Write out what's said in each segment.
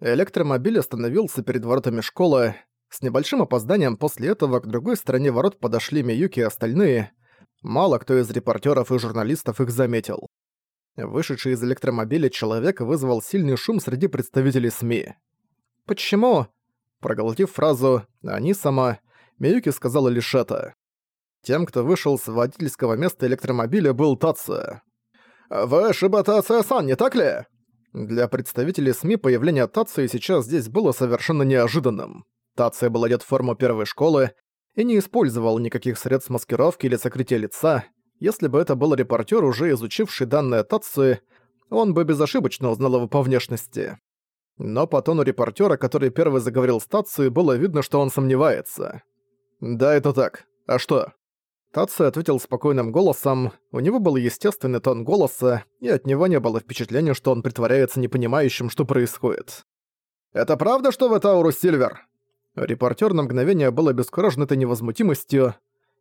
Электромобиль остановился перед воротами школы. С небольшим опозданием после этого к другой стороне ворот подошли Миюки и остальные. Мало кто из репортеров и журналистов их заметил. Вышедший из электромобиля человек вызвал сильный шум среди представителей СМИ. «Почему?» Проглотив фразу «они сама», Миюки сказала лишь это. Тем, кто вышел с водительского места электромобиля, был Татсо. «Вы Шибата-сан, не так ли?» Для представителей СМИ появление Тации сейчас здесь было совершенно неожиданным. Тация был одет в форму первой школы и не использовал никаких средств маскировки или сокрытия лица. Если бы это был репортер, уже изучивший данные Тации, он бы безошибочно узнал его по внешности. Но по тону репортера, который первый заговорил с Тацией, было видно, что он сомневается. «Да, это так. А что?» Татсу ответил спокойным голосом, у него был естественный тон голоса, и от него не было впечатления, что он притворяется непонимающим, что происходит. «Это правда, что вы Таурус Сильвер?» Репортер на мгновение был обескуражен этой невозмутимостью,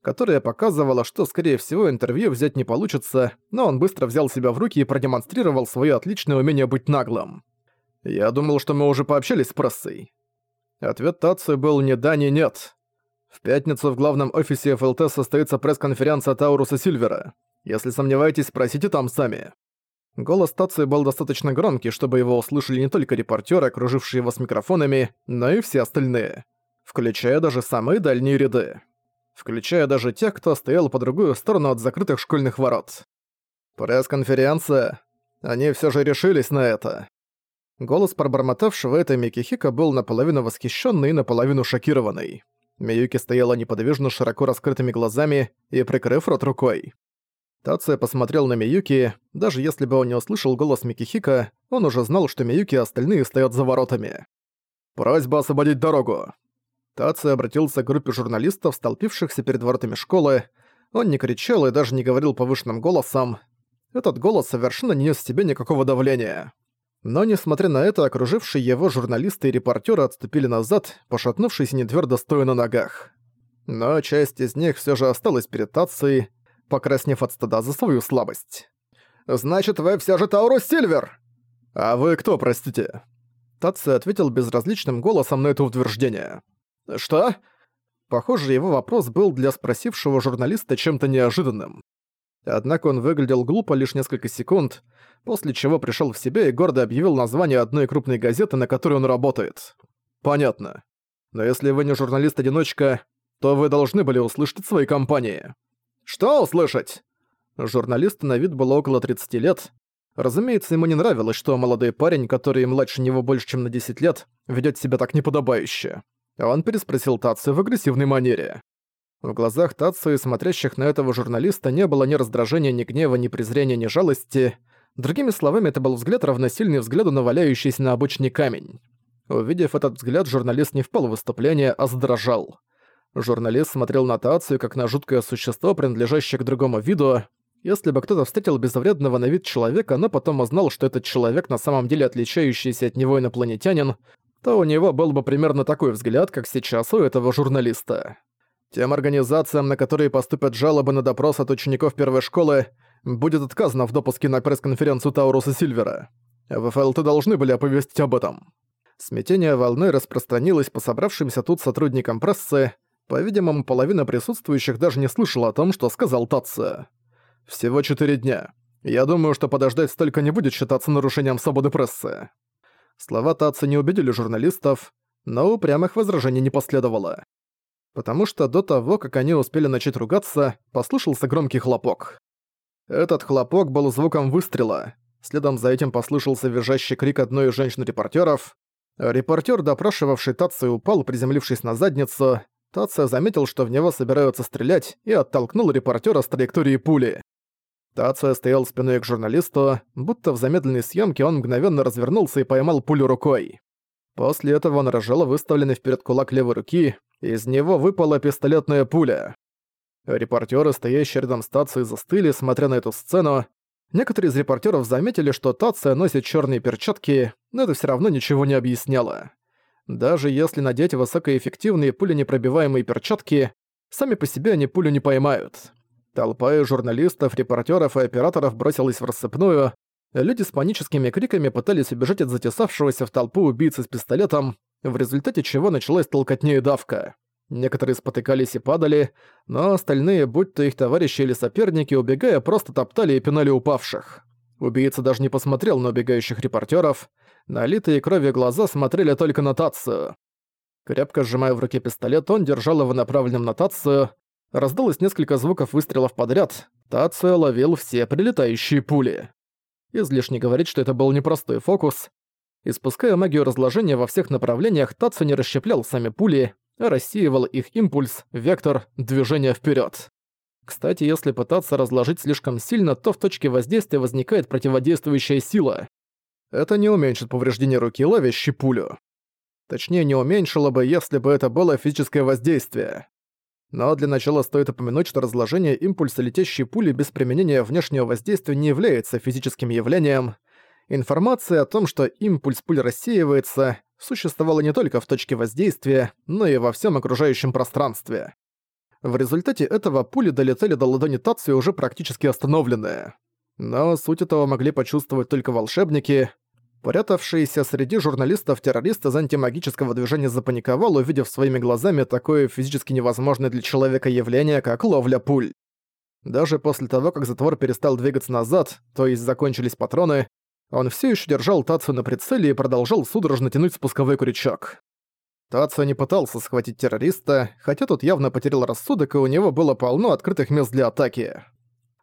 которая показывала, что, скорее всего, интервью взять не получится, но он быстро взял себя в руки и продемонстрировал свое отличное умение быть наглым. «Я думал, что мы уже пообщались с прессой». Ответ Тацию был «ни да, ни нет». В пятницу в главном офисе ФЛТ состоится пресс-конференция Тауруса Сильвера. Если сомневаетесь, спросите там сами». Голос стации был достаточно громкий, чтобы его услышали не только репортеры, окружившие его с микрофонами, но и все остальные. Включая даже самые дальние ряды. Включая даже тех, кто стоял по другую сторону от закрытых школьных ворот. Пресс-конференция. Они все же решились на это. Голос пробормотавшего это Микихика был наполовину восхищенный и наполовину шокированный. Миюки стояла неподвижно широко раскрытыми глазами и прикрыв рот рукой. Тация посмотрел на Миюки, даже если бы он не услышал голос Микихика, он уже знал, что Миюки и остальные стоят за воротами. «Просьба освободить дорогу!» Тация обратился к группе журналистов, столпившихся перед воротами школы. Он не кричал и даже не говорил повышенным голосом. Этот голос совершенно не нес в себе никакого давления. Но, несмотря на это, окружившие его журналисты и репортеры отступили назад, пошатнувшись и нетвёрдо стоя на ногах. Но часть из них все же осталась перед Тацией, покраснев от стыда за свою слабость. «Значит, вы все же Таурус Сильвер!» «А вы кто, простите?» Таци ответил безразличным голосом на это утверждение. «Что?» Похоже, его вопрос был для спросившего журналиста чем-то неожиданным. Однако он выглядел глупо лишь несколько секунд, после чего пришел в себя и гордо объявил название одной крупной газеты, на которой он работает. Понятно. Но если вы не журналист-одиночка, то вы должны были услышать от своей компании. Что услышать? Журналист на вид было около 30 лет. Разумеется, ему не нравилось, что молодой парень, который младше него больше, чем на 10 лет, ведет себя так неподобающе. Он переспросил Татсу в агрессивной манере. В глазах Татсу и смотрящих на этого журналиста не было ни раздражения, ни гнева, ни презрения, ни жалости. Другими словами, это был взгляд равносильный взгляду на валяющийся на обочине камень. Увидев этот взгляд, журналист не впал в выступление, а задрожал. Журналист смотрел на Тацию как на жуткое существо, принадлежащее к другому виду. Если бы кто-то встретил безвредного на вид человека, но потом узнал, что этот человек на самом деле отличающийся от него инопланетянин, то у него был бы примерно такой взгляд, как сейчас у этого журналиста. Тем организациям, на которые поступят жалобы на допрос от учеников первой школы, будет отказано в допуске на пресс-конференцию Тауруса Сильвера. В ФЛТ должны были оповестить об этом. Смятение волны распространилось по собравшимся тут сотрудникам прессы. По-видимому, половина присутствующих даже не слышала о том, что сказал Татца. Всего четыре дня. Я думаю, что подождать столько не будет считаться нарушением свободы прессы. Слова Татца не убедили журналистов, но упрямых возражений не последовало. Потому что до того, как они успели начать ругаться, послышался громкий хлопок. Этот хлопок был звуком выстрела. Следом за этим послышался визжащий крик одной из женщин-репортеров. Репортер, допрашивавший Татсу, упал, приземлившись на задницу. Татсу заметил, что в него собираются стрелять, и оттолкнул репортера с траектории пули. Тацуя стоял спиной к журналисту, будто в замедленной съемке он мгновенно развернулся и поймал пулю рукой. После этого он разжал выставленный вперед кулак левой руки, из него выпала пистолетная пуля. Репортеры, стоящие рядом с Тацией, застыли, смотря на эту сцену. Некоторые из репортеров заметили, что Тация носит черные перчатки, но это все равно ничего не объясняло. Даже если надеть высокоэффективные пуленепробиваемые перчатки, сами по себе они пулю не поймают. Толпа из журналистов, репортеров и операторов бросилась в рассыпную. Люди с паническими криками пытались убежать от затесавшегося в толпу убийцы с пистолетом, в результате чего началась толкотня и давка. Некоторые спотыкались и падали, но остальные, будь то их товарищи или соперники, убегая, просто топтали и пинали упавших. Убийца даже не посмотрел на убегающих репортеров, налитые кровью глаза смотрели только на Тацию. Крепко сжимая в руке пистолет, он держал его направленным на Тацию. Раздалось несколько звуков выстрелов подряд. Тация ловил все прилетающие пули. Излишне говорить, что это был непростой фокус. Испуская магию разложения во всех направлениях, Тацу не расщеплял сами пули, а рассеивал их импульс, вектор, движение вперед. Кстати, если пытаться разложить слишком сильно, то в точке воздействия возникает противодействующая сила. Это не уменьшит повреждение руки, ловящей пулю. Точнее, не уменьшило бы, если бы это было физическое воздействие. Но для начала стоит упомянуть, что разложение импульса летящей пули без применения внешнего воздействия не является физическим явлением. Информация о том, что импульс пуль рассеивается, существовала не только в точке воздействия, но и во всем окружающем пространстве. В результате этого пули долетели до ладони Тацию уже практически остановленные. Но суть этого могли почувствовать только волшебники, Прятавшийся среди журналистов террорист из антимагического движения запаниковал, увидев своими глазами такое физически невозможное для человека явление, как ловля пуль. Даже после того, как затвор перестал двигаться назад, то есть закончились патроны, он все еще держал Тацию на прицеле и продолжал судорожно тянуть спусковой крючок. Тацио не пытался схватить террориста, хотя тот явно потерял рассудок, и у него было полно открытых мест для атаки.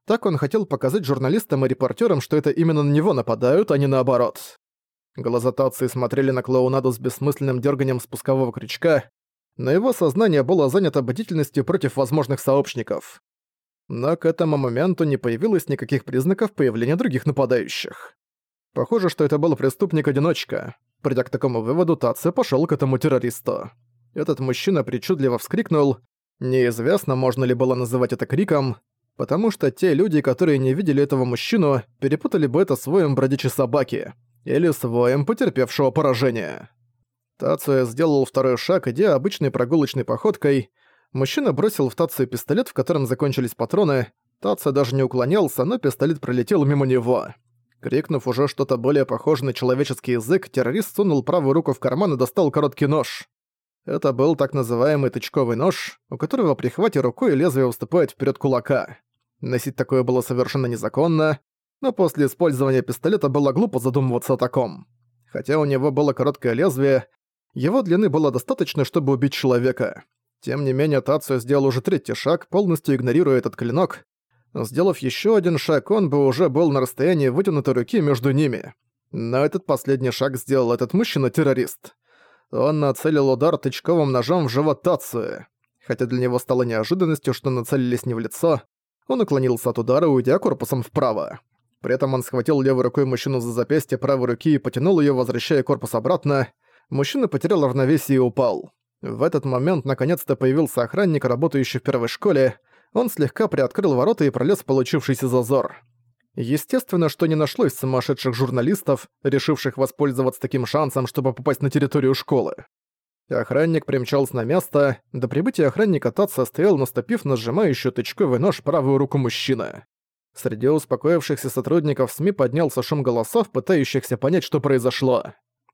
Так он хотел показать журналистам и репортерам, что это именно на него нападают, а не наоборот. Глаза Тации смотрели на клоунаду с бессмысленным дерганием спускового крючка, но его сознание было занято бдительностью против возможных сообщников. Но к этому моменту не появилось никаких признаков появления других нападающих. Похоже, что это был преступник-одиночка. Придя к такому выводу, Тация пошёл к этому террористу. Этот мужчина причудливо вскрикнул. Неизвестно, можно ли было называть это криком, потому что те люди, которые не видели этого мужчину, перепутали бы это с воем бродячей собаки или с воем потерпевшего поражение. Тацуя сделал второй шаг, идя обычной прогулочной походкой. Мужчина бросил в Тацию пистолет, в котором закончились патроны. Тация даже не уклонялся, но пистолет пролетел мимо него. Крикнув уже что-то более похожее на человеческий язык, террорист сунул правую руку в карман и достал короткий нож. Это был так называемый тычковый нож, у которого при хвате рукой лезвие выступает вперед кулака. Носить такое было совершенно незаконно, но после использования пистолета было глупо задумываться о таком. Хотя у него было короткое лезвие, его длины было достаточно, чтобы убить человека. Тем не менее, Тацио сделал уже третий шаг, полностью игнорируя этот клинок. Сделав еще один шаг, он бы уже был на расстоянии вытянутой руки между ними. Но этот последний шаг сделал этот мужчина-террорист. Он нацелил удар тычковым ножом в живот Тацио. Хотя для него стало неожиданностью, что нацелились не в лицо, он уклонился от удара, уйдя корпусом вправо. При этом он схватил левой рукой мужчину за запястье правой руки и потянул её, возвращая корпус обратно. Мужчина потерял равновесие и упал. В этот момент наконец-то появился охранник, работающий в первой школе. Он слегка приоткрыл ворота и пролез в получившийся зазор. Естественно, что не нашлось сумасшедших журналистов, решивших воспользоваться таким шансом, чтобы попасть на территорию школы. Охранник примчался на место. До прибытия охранника Татса стоял, наступив на сжимающую тычковый нож правую руку мужчины. Среди успокоившихся сотрудников СМИ поднялся шум голосов, пытающихся понять, что произошло.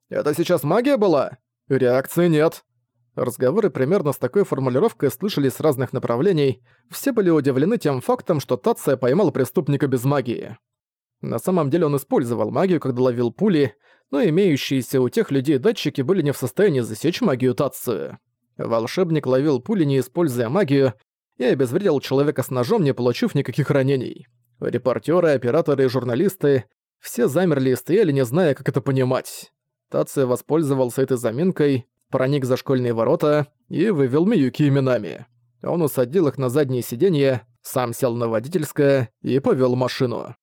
«Это сейчас магия была?» «Реакции нет». Разговоры примерно с такой формулировкой слышались с разных направлений, все были удивлены тем фактом, что Тация поймал преступника без магии. На самом деле он использовал магию, когда ловил пули, но имеющиеся у тех людей датчики были не в состоянии засечь магию Тации. Волшебник ловил пули, не используя магию, и обезвредил человека с ножом, не получив никаких ранений. Репортеры, операторы и журналисты все замерли и стояли, не зная, как это понимать. Тация воспользовался этой заминкой, проник за школьные ворота и вывел Миюки именами. Он усадил их на заднее сиденье, сам сел на водительское и повел машину.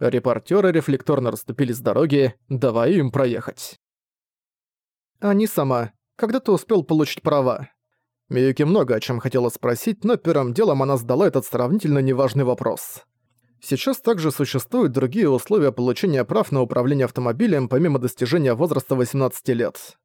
Репортеры рефлекторно расступили с дороги, давая им проехать. «Они сама. Когда ты успел получить права?» Миюки много о чем хотела спросить, но первым делом она задала этот сравнительно неважный вопрос. Сейчас также существуют другие условия получения прав на управление автомобилем помимо достижения возраста 18 лет.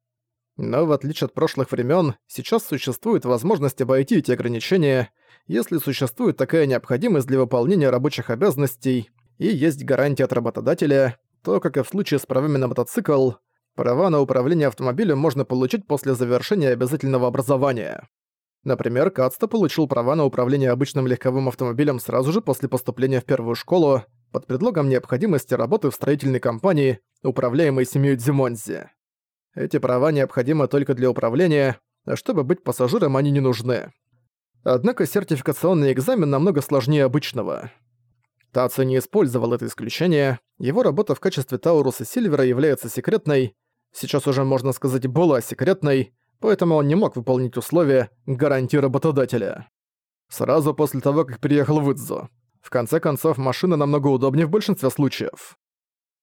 Но в отличие от прошлых времен, сейчас существует возможность обойти эти ограничения, если существует такая необходимость для выполнения рабочих обязанностей, и есть гарантия от работодателя, то, как и в случае с правами на мотоцикл, права на управление автомобилем можно получить после завершения обязательного образования. Например, Кацта получил права на управление обычным легковым автомобилем сразу же после поступления в первую школу под предлогом необходимости работы в строительной компании, управляемой семьей Дзимонзи. Эти права необходимы только для управления, а чтобы быть пассажиром они не нужны. Однако сертификационный экзамен намного сложнее обычного. Тацу не использовал это исключение, его работа в качестве Тауруса Сильвера является секретной, сейчас уже можно сказать была секретной, поэтому он не мог выполнить условия гарантии работодателя. Сразу после того, как приехал в Идзу. В конце концов, машина намного удобнее в большинстве случаев.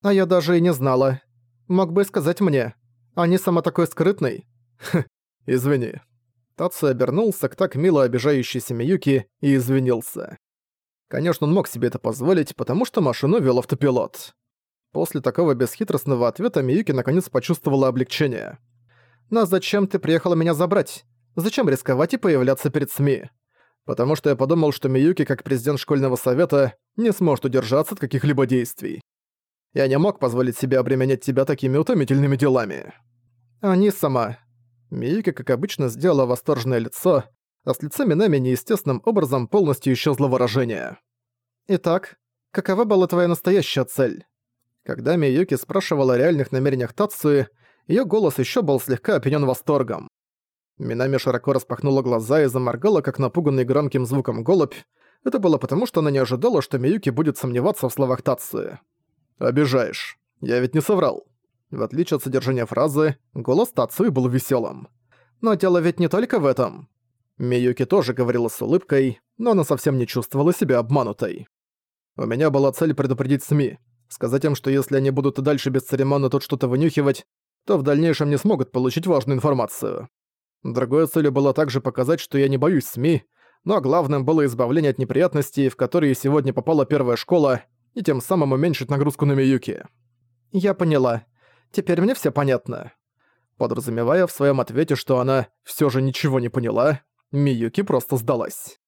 А я даже и не знала. Мог бы сказать мне. А не сама такой скрытный. Хм, извини. Тацу обернулся к так мило обижающейся Миюки и извинился. Конечно, он мог себе это позволить, потому что машину вел автопилот. После такого бесхитростного ответа Миюки наконец почувствовала облегчение. Но зачем ты приехала меня забрать? Зачем рисковать и появляться перед СМИ? Потому что я подумал, что Миюки, как президент школьного совета, не сможет удержаться от каких-либо действий. Я не мог позволить себе обременять тебя такими утомительными делами. Они сама. Миюки, как обычно, сделала восторженное лицо, а с лица Минами неестественным образом полностью исчезло выражение. «Итак, какова была твоя настоящая цель?» Когда Миюки спрашивала о реальных намерениях Тацуи, Её голос ещё был слегка опьянён восторгом. Минами широко распахнула глаза и заморгала, как напуганный громким звуком голубь. Это было потому, что она не ожидала, что Миюки будет сомневаться в словах Тации. «Обижаешь. Я ведь не соврал». В отличие от содержания фразы, голос Тацуи был весёлым. «Но дело ведь не только в этом». Миюки тоже говорила с улыбкой, но она совсем не чувствовала себя обманутой. «У меня была цель предупредить СМИ. Сказать им, что если они будут и дальше бесцеремонно тут что-то вынюхивать, то в дальнейшем не смогут получить важную информацию. Другой целью было также показать, что я не боюсь СМИ, но главным было избавление от неприятностей, в которые сегодня попала первая школа, и тем самым уменьшить нагрузку на Миюки. Я поняла. Теперь мне все понятно. Подразумевая в своем ответе, что она все же ничего не поняла, Миюки просто сдалась.